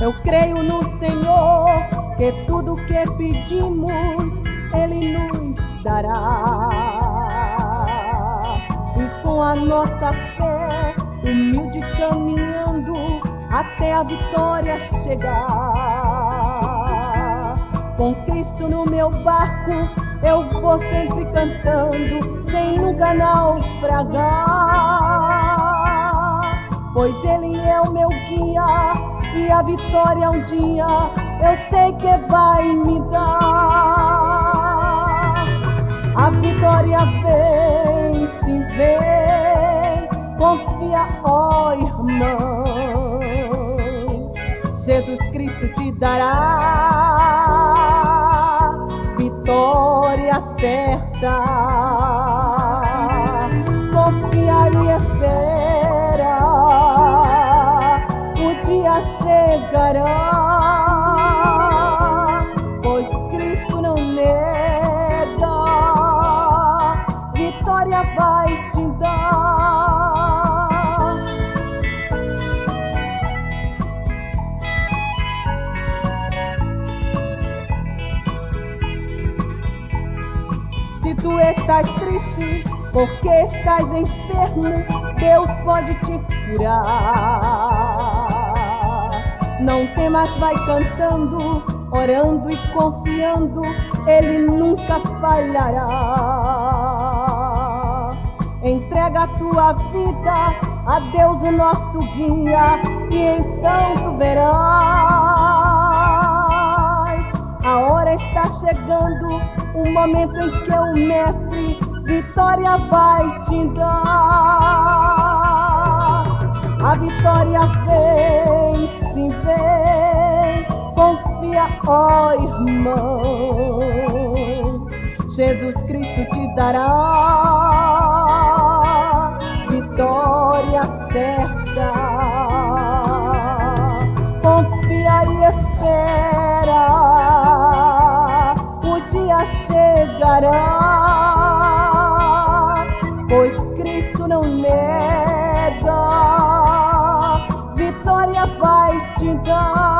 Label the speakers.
Speaker 1: Eu creio no Senhor, que tudo que pedimos, Ele nos dará. E com a nossa fé, humilde caminhando, até a vitória chegar. Com Cristo no meu barco, eu vou sempre cantando, sem nunca naufragar. Pois Ele é o meu guia e a vitória um dia eu sei que vai me dar. A vitória vem, sim vem, confia, ó irmão. Jesus Cristo te dará vitória certa. Confia e espera, chegará. Pois Cristo não nega, vitória vai te dar. Se tu estás triste, porque estás enfermo, Deus pode te curar. Não temas, vai cantando, orando e confiando, Ele nunca falhará. Entrega a tua vida a Deus, o nosso guia, e então tu verás. A hora está chegando, o momento em que o Mestre vitória vai te dar. A vitória vem, assim vem, confia, ó irmão. Jesus Cristo te dará vitória certa. Confia e espera, o dia chegará, pois Cristo não nega. minha paz te.